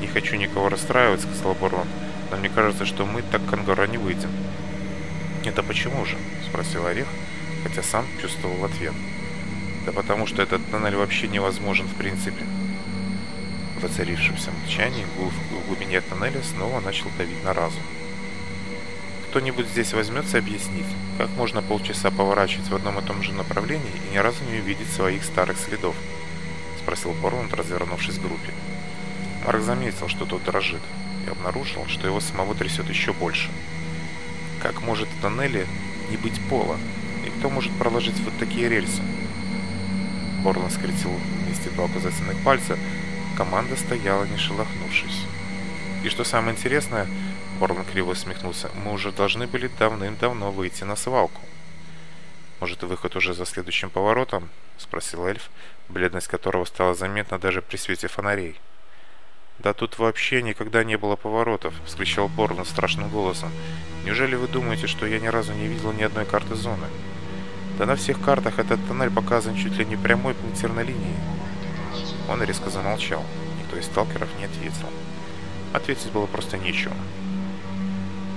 «Не хочу никого расстраивать», — сказал Борон. «Но мне кажется, что мы так к Ангора не выйдем». «Это почему же?» — спросил Орех, хотя сам чувствовал ответ. «Да потому что этот тоннель вообще невозможен в принципе». В оцарившемся молчании в глубине тоннеля снова начал давить на разум. Кто-нибудь здесь возьмется объяснить, как можно полчаса поворачивать в одном и том же направлении и ни разу не увидеть своих старых следов?» — спросил Борланд, развернувшись к группе. Марк заметил, что тот дрожит, и обнаружил, что его самого трясет еще больше. Как может в тоннеле не быть пола? И кто может проложить вот такие рельсы? Борланд скрестил вместе два указательных пальца. Команда стояла, не шелохнувшись. И что самое интересное, Морган криво усмехнулся. «Мы уже должны были давным-давно выйти на свалку». «Может, выход уже за следующим поворотом?» — спросил эльф, бледность которого стала заметна даже при свете фонарей. «Да тут вообще никогда не было поворотов!» — вскричал Борн страшным голосом. «Неужели вы думаете, что я ни разу не видел ни одной карты зоны?» «Да на всех картах этот тоннель показан чуть ли не прямой пунктирной линией». Он резко замолчал. Никто из сталкеров не ответил. Ответить было просто нечего.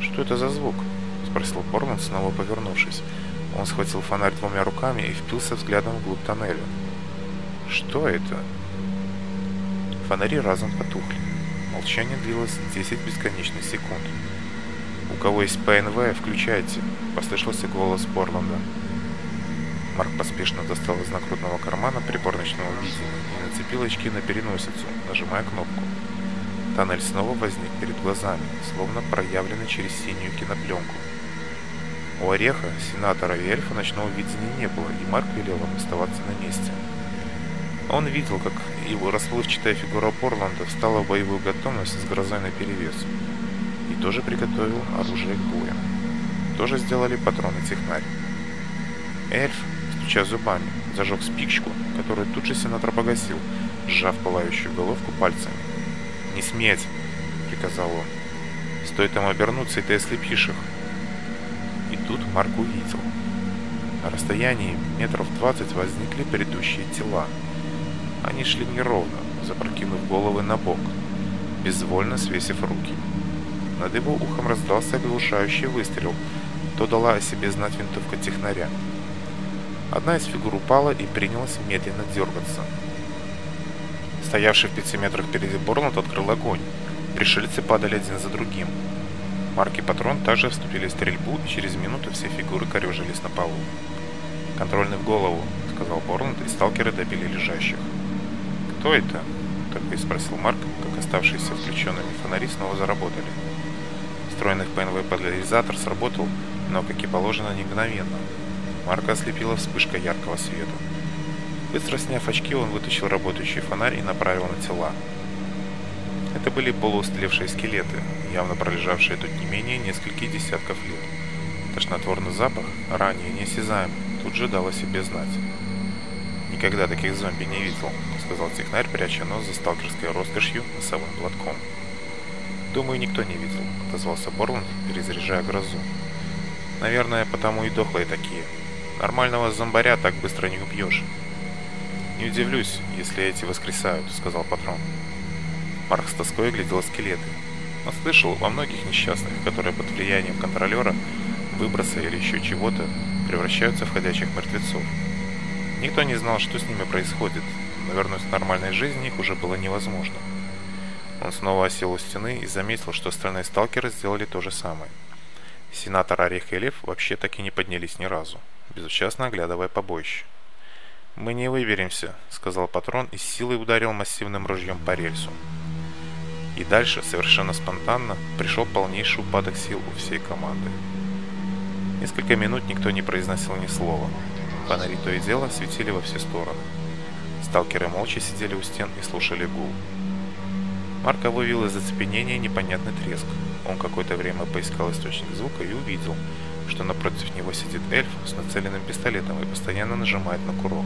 «Что это за звук?» — спросил Борман, снова повернувшись. Он схватил фонарь двумя руками и впился взглядом вглубь тоннеля. «Что это?» Фонари разом потухли. Молчание длилось 10 бесконечных секунд. «У кого есть ПНВ, включайте!» — послышался голос Борланда. Марк поспешно достал из нагрудного кармана прибор ночного видения и нацепил очки на переносицу, нажимая кнопку. Тоннель снова возник перед глазами, словно проявленный через синюю кинопленку. У Ореха, сенатора и эльфа ночного видения не было, и Марк велел им оставаться на месте. Он видел, как его расплывчатая фигура Порланда встала в боевую готовность с грозой перевес, И тоже приготовил оружие к бою. Тоже сделали патроны технарь. Эльф, стуча зубами, зажег спичку, которую тут же сенатор погасил, сжав пылающую головку пальцами. «Не сметь!» — приказал он. «Стоит там обернуться, и ты ослепишь их!» И тут Марк увидел. На расстоянии метров двадцать возникли предыдущие тела. Они шли неровно, запрокинув головы на бок, безвольно свесив руки. Над его ухом раздался оглушающий выстрел. То дала о себе знать винтовка технаря. Одна из фигур упала стоявший в пяти метрах впереди Борланд открыл огонь. Пришельцы падали один за другим. Марк и Патрон также вступили в стрельбу, и через минуту все фигуры корежились на полу. «Контрольный в голову», — сказал Борланд, и сталкеры добили лежащих. «Кто это?» — только и спросил Марк, как оставшиеся включенными фонари снова заработали. Встроенный в ПНВ поляризатор сработал, но, как и положено, не мгновенно. Марка ослепила вспышка яркого света. Быстро сняв очки, он вытащил работающий фонарь и направил на тела. Это были полуустлевшие скелеты, явно пролежавшие тут не менее нескольких десятков лет. Тошнотворный запах, ранее неосязаемый, тут же дал о себе знать. «Никогда таких зомби не видел», — сказал технарь, пряча нос за сталкерской роскошью носовым платком. «Думаю, никто не видел», — отозвался Борланд, перезаряжая грозу. «Наверное, потому и дохлые такие. Нормального зомбаря так быстро не убьешь». Не удивлюсь, если эти воскресают, сказал патрон. Марк Тоской глядел скелеты. Он слышал во многих несчастных, которые под влиянием контролера, выброса или еще чего-то превращаются в ходячих мертвецов. Никто не знал, что с ними происходит, но вернуть нормальной жизни их уже было невозможно. Он снова осел у стены и заметил, что остальные сталкеры сделали то же самое. Сенатор Орех и Лев вообще так и не поднялись ни разу, безучастно оглядывая побоище. «Мы не выберемся», — сказал патрон и с силой ударил массивным ружьем по рельсу. И дальше, совершенно спонтанно, пришел полнейший упадок сил у всей команды. Несколько минут никто не произносил ни слова. Фонари то и дело светили во все стороны. Сталкеры молча сидели у стен и слушали гул. Марка вывел из оцепенения непонятный треск. Он какое-то время поискал источник звука и увидел, что напротив него сидит эльф с нацеленным пистолетом и постоянно нажимает на курок.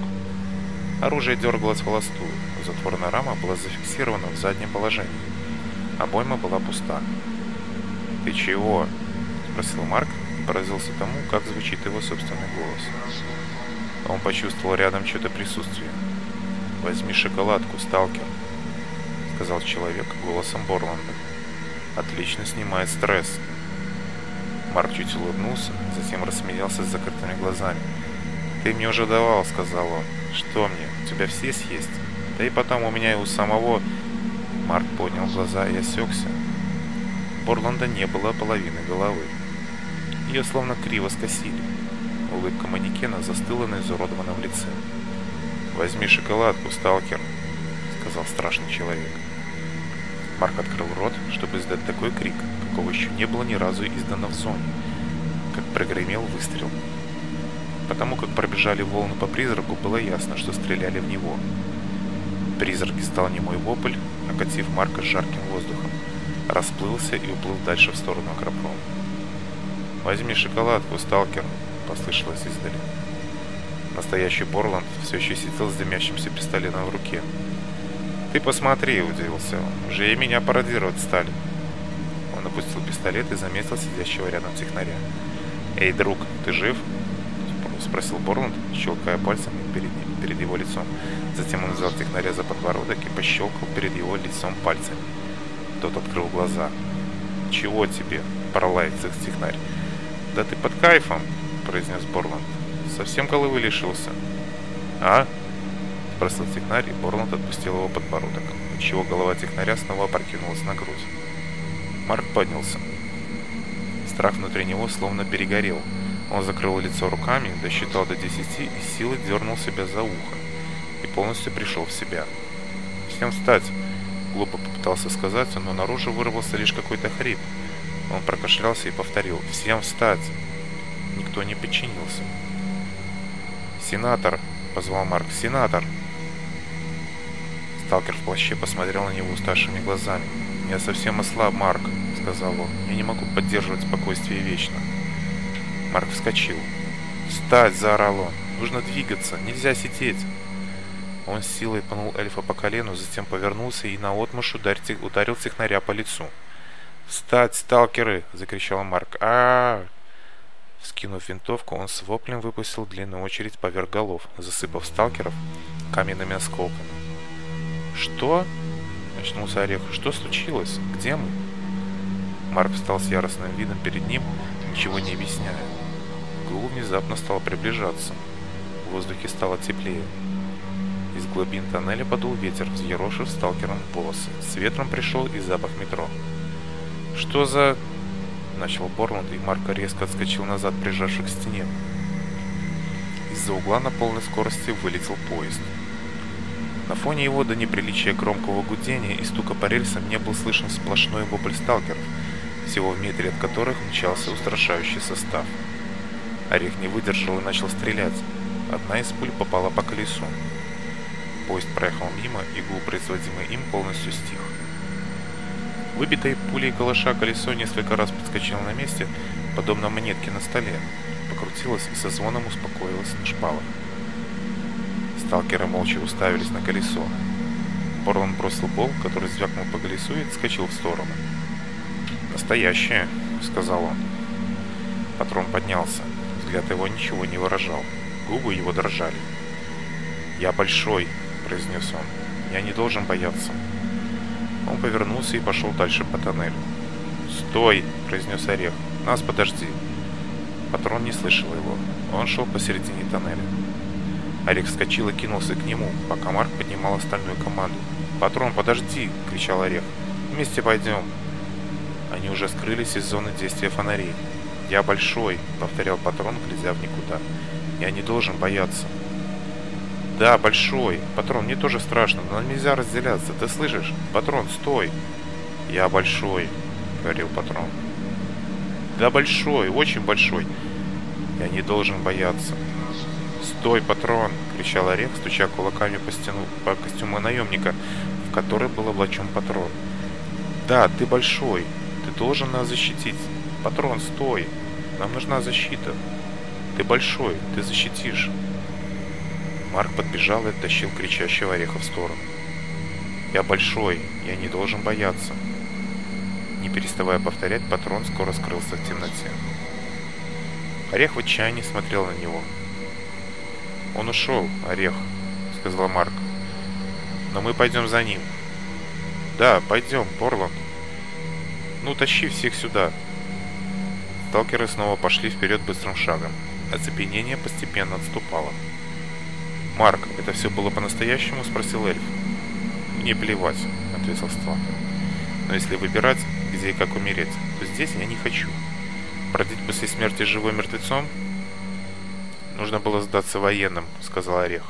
Оружие дергалось холостую, затворная рама была зафиксирована в заднем положении. Обойма была пуста. «Ты чего?» – спросил Марк поразился тому, как звучит его собственный голос. Он почувствовал рядом что-то присутствие. «Возьми шоколадку, сталкер», – сказал человек голосом Борланда. «Отлично снимает стресс». Марк чуть улыбнулся, затем рассмеялся с закрытыми глазами. «Ты мне уже давал», — сказал он. «Что мне? У тебя все съесть?» «Да и потом у меня и у самого...» Марк поднял глаза и осекся. Борланда не было половины головы. Ее словно криво скосили. Улыбка манекена застыла на изуродованном лице. «Возьми шоколадку, сталкер», — сказал страшный человек. Марк открыл рот, чтобы издать такой крик, какого еще не было ни разу издано в зоне, как прогремел выстрел. Потому как пробежали волны по призраку, было ясно, что стреляли в него. Призрак стал немой вопль, окатив Марка жарким воздухом, расплылся и уплыл дальше в сторону акропрома. «Возьми шоколадку, сталкер!» – послышалось издали. Настоящий Борланд все еще сидел с дымящимся пистолетом в руке – ты посмотри, удивился он. Уже и меня пародировать стали. Он опустил пистолет и заметил сидящего рядом технаря. «Эй, друг, ты жив?» Спросил Борланд, щелкая пальцами перед, ним, перед его лицом. Затем он взял технаря за подбородок и пощелкал перед его лицом пальцами. Тот открыл глаза. «Чего тебе?» – пролаяться технарь. «Да ты под кайфом!» – произнес Борланд. «Совсем головы лишился?» «А?» Бросил технарь, и Борланд отпустил его подбородок, отчего голова технаря снова опрокинулась на грудь. Марк поднялся. Страх внутри него словно перегорел. Он закрыл лицо руками, досчитал до десяти и силой дернул себя за ухо. И полностью пришел в себя. «Всем встать!» Глупо попытался сказать, но наружу вырвался лишь какой-то хрип. Он прокашлялся и повторил «Всем встать!» Никто не подчинился. «Сенатор!» – позвал Марк. «Сенатор!» Сталкер в плаще посмотрел на него уставшими глазами. «Я совсем ослаб, Марк», — сказал он. «Я не могу поддерживать спокойствие вечно». Марк вскочил. «Встать!» — заорал он. «Нужно двигаться! Нельзя сидеть!» Он с силой пнул эльфа по колену, затем повернулся и наотмашь ударил, ударил технаря по лицу. «Встать, сталкеры!» — закричал Марк. а, -а Скинув винтовку, он с воплем выпустил длинную очередь поверх голов, засыпав сталкеров каменными осколками. Что? Очнулся Орех. Что случилось? Где мы? Марк встал с яростным видом перед ним, ничего не объясняя. Гул внезапно стал приближаться. В воздухе стало теплее. Из глубин тоннеля подул ветер, взъерошив сталкером волосы. С ветром пришел и запах метро. «Что за...» Начал Борланд, и Марко резко отскочил назад, прижавшись к стене. Из-за угла на полной скорости вылетел «Поезд». На фоне его до неприличия громкого гудения и стука по рельсам не был слышен сплошной вопль сталкеров, всего в метре от которых мчался устрашающий состав. Орех не выдержал и начал стрелять. Одна из пуль попала по колесу. Поезд проехал мимо, и гул, производимый им, полностью стих. Выбитой пулей калаша колесо несколько раз подскочило на месте, подобно монетке на столе, покрутилось и со звоном успокоилось на шпалах. Сталкеры молча уставились на колесо. Порлон бросил болт, который звякнул по колесу и отскочил в сторону. «Настоящее», — сказал он. Патрон поднялся. Взгляд его ничего не выражал. Губы его дрожали. «Я большой», — произнес он. «Я не должен бояться». Он повернулся и пошел дальше по тоннелю. «Стой!» — произнес Орех. «Нас подожди!» Патрон не слышал его. Он шел посередине тоннеля. Алекс скочил и кинулся к нему, пока Марк поднимал остальную команду. «Патрон, подожди!» — кричал Орех. «Вместе пойдем!» Они уже скрылись из зоны действия фонарей. «Я большой!» — повторял Патрон, глядя в никуда. «Я не должен бояться!» «Да, большой! Патрон, мне тоже страшно, но нельзя разделяться, ты слышишь? Патрон, стой!» «Я большой!» — говорил Патрон. «Да, большой! Очень большой! Я не должен бояться!» «Стой, патрон!» — кричал Орех, стуча кулаками по стену по костюму наемника, в который был облачен патрон. «Да, ты большой. Ты должен нас защитить. Патрон, стой! Нам нужна защита. Ты большой, ты защитишь!» Марк подбежал и оттащил кричащего Ореха в сторону. «Я большой, я не должен бояться!» Не переставая повторять, патрон скоро скрылся в темноте. Орех в отчаянии смотрел на него. Он ушел, Орех, сказала Марк. Но мы пойдем за ним. Да, пойдем, Борланд. Ну, тащи всех сюда. Сталкеры снова пошли вперед быстрым шагом. Оцепенение постепенно отступало. «Марк, это все было по-настоящему?» – спросил эльф. «Не плевать», – ответил Сталкер. «Но если выбирать, где и как умереть, то здесь я не хочу. Продить после смерти живой мертвецом Нужно было сдаться военным, сказал Орех.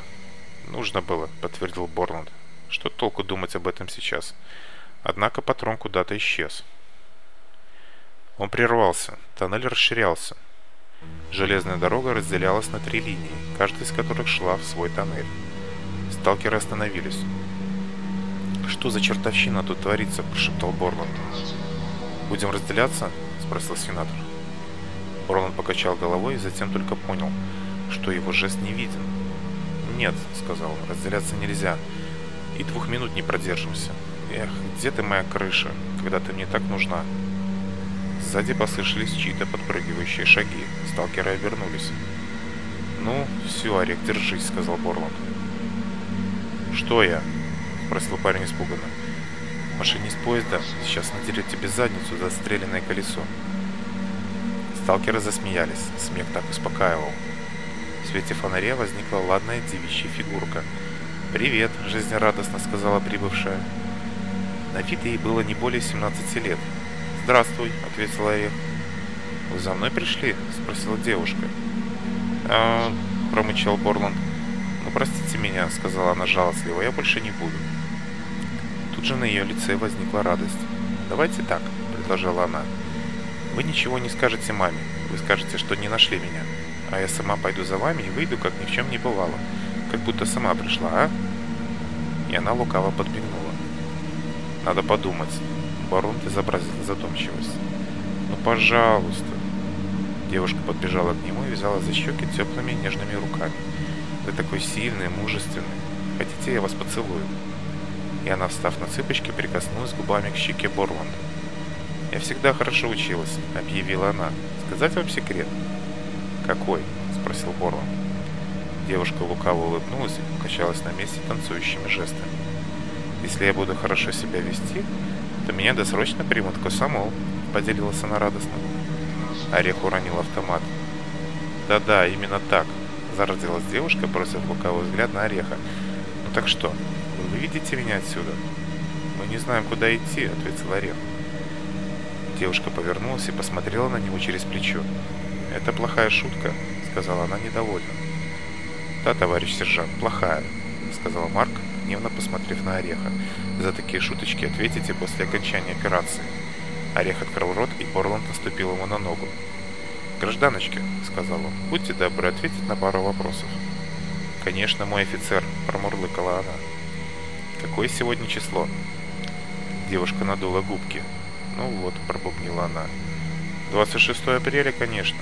Нужно было, подтвердил Борланд. Что толку думать об этом сейчас? Однако патрон куда-то исчез. Он прервался. Тоннель расширялся. Железная дорога разделялась на три линии, каждая из которых шла в свой тоннель. Сталкеры остановились. «Что за чертовщина тут творится?» – прошептал Борланд. «Будем разделяться?» – спросил сенатор. Борланд покачал головой и затем только понял – что его жест не виден. «Нет», — сказал — «разделяться нельзя. И двух минут не продержимся. Эх, где ты моя крыша, когда ты мне так нужна?» Сзади послышались чьи-то подпрыгивающие шаги. Сталкеры обернулись. «Ну, все, Орек, держись», — сказал Борланд. «Что я?» — спросил парень испуганно. «Машинист поезда сейчас надерет тебе задницу застреленное колесо». Сталкеры засмеялись. Смех так успокаивал. В свете фонаря возникла ладная девичья фигурка. «Привет!» – жизнерадостно сказала прибывшая. На вид ей было не более 17 лет. «Здравствуй!» – ответила Орех. «Вы за мной пришли?» – спросила девушка. «А...» – промычал Борланд. «Ну, простите меня», – сказала она жалостливо, – «я больше не буду». Тут же на ее лице возникла радость. «Давайте так», – предложила она. «Вы ничего не скажете маме. Вы скажете, что не нашли меня». А я сама пойду за вами и выйду, как ни в чем не бывало. Как будто сама пришла, а? И она лукаво подмигнула. Надо подумать. Барон изобразил задумчивость. Ну, пожалуйста. Девушка подбежала к нему и вязала за щеки теплыми нежными руками. Вы такой сильный, мужественный. Хотите, я вас поцелую? И она, встав на цыпочки, прикоснулась губами к щеке Борланда. «Я всегда хорошо училась», — объявила она. «Сказать вам секрет, «Какой?» — спросил Борланд. Девушка лукаво улыбнулась и покачалась на месте танцующими жестами. «Если я буду хорошо себя вести, то меня досрочно примут к Косомол», — поделилась она радостно. Орех уронил автомат. «Да-да, именно так», — заразилась девушка, бросив лукавый взгляд на Ореха. «Ну так что, вы выведите меня отсюда?» «Мы не знаем, куда идти», — ответил Орех. Девушка повернулась и посмотрела на него через плечо. «Это плохая шутка», — сказала она недовольно. «Да, товарищ сержант, плохая», — сказал Марк, гневно посмотрев на Ореха. «За такие шуточки ответите после окончания операции». Орех открыл рот, и Борланд наступил ему на ногу. «Гражданочки», — сказал он, — «будьте добры ответить на пару вопросов». «Конечно, мой офицер», — промурлыкала она. «Какое сегодня число?» Девушка надула губки. «Ну вот», — пробубнила она. «26 апреля, конечно»,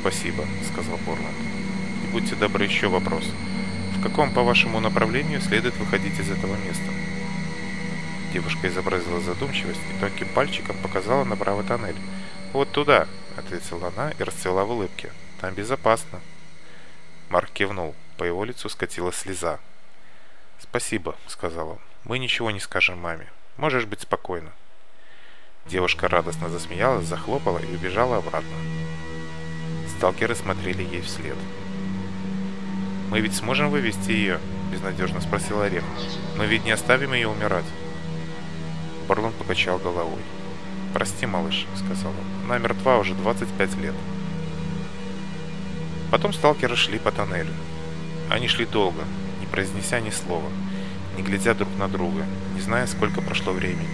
«Спасибо», — сказал Борланд. «И будьте добры, еще вопрос. В каком, по вашему направлению, следует выходить из этого места?» Девушка изобразила задумчивость и тонким пальчиком показала направо тоннель. «Вот туда», — ответила она и расцвела в улыбке. «Там безопасно». Марк кивнул. По его лицу скатилась слеза. «Спасибо», — сказал он. «Мы ничего не скажем маме. Можешь быть спокойна». Девушка радостно засмеялась, захлопала и убежала обратно. Сталкеры смотрели ей вслед. «Мы ведь сможем вывести ее?» – безнадежно спросил Орех. «Мы ведь не оставим ее умирать». Барлон покачал головой. «Прости, малыш», – сказал он. «Она мертва уже 25 лет». Потом сталкеры шли по тоннелю. Они шли долго, не произнеся ни слова, не глядя друг на друга, не зная, сколько прошло времени.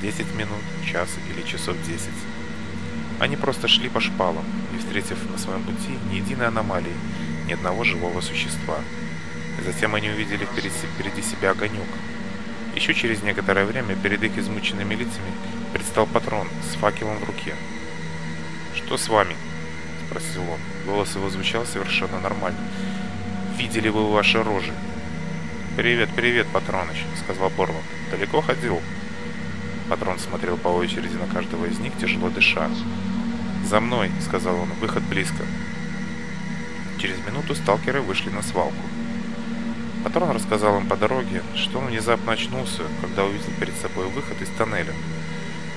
10 минут, час или часов десять. Они просто шли по шпалам, не встретив на своем пути ни единой аномалии, ни одного живого существа. Затем они увидели впереди себя огонек. Еще через некоторое время перед их измученными лицами предстал патрон с факелом в руке. «Что с вами?» – спросил он. Голос его звучал совершенно нормально. «Видели вы ваши рожи?» «Привет, привет, Патроныч», – сказал Борланд. «Далеко ходил?» Патрон смотрел по очереди на каждого из них, тяжело дыша. За мной, сказал он. «Выход близко!» Через минуту сталкеры вышли на свалку. Патрон рассказал им по дороге, что он внезапно очнулся, когда увидел перед собой выход из тоннеля.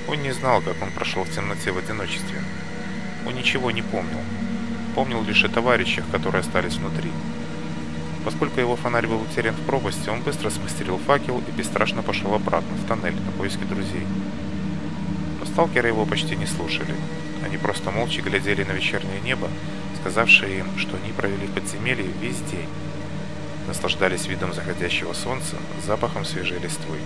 Он не знал, как он прошел в темноте в одиночестве. Он ничего не помнил. Помнил лишь о товарищах, которые остались внутри. Поскольку его фонарь был утерян в пропасти, он быстро смастерил факел и бесстрашно пошел обратно в тоннель на поиски друзей. Но сталкеры его почти не слушали. Они просто молча глядели на вечернее небо, сказавшее им, что они провели в подземелье весь день. Наслаждались видом заходящего солнца, запахом свежей листвы.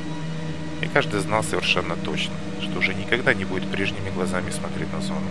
И каждый знал совершенно точно, что уже никогда не будет прежними глазами смотреть на зону.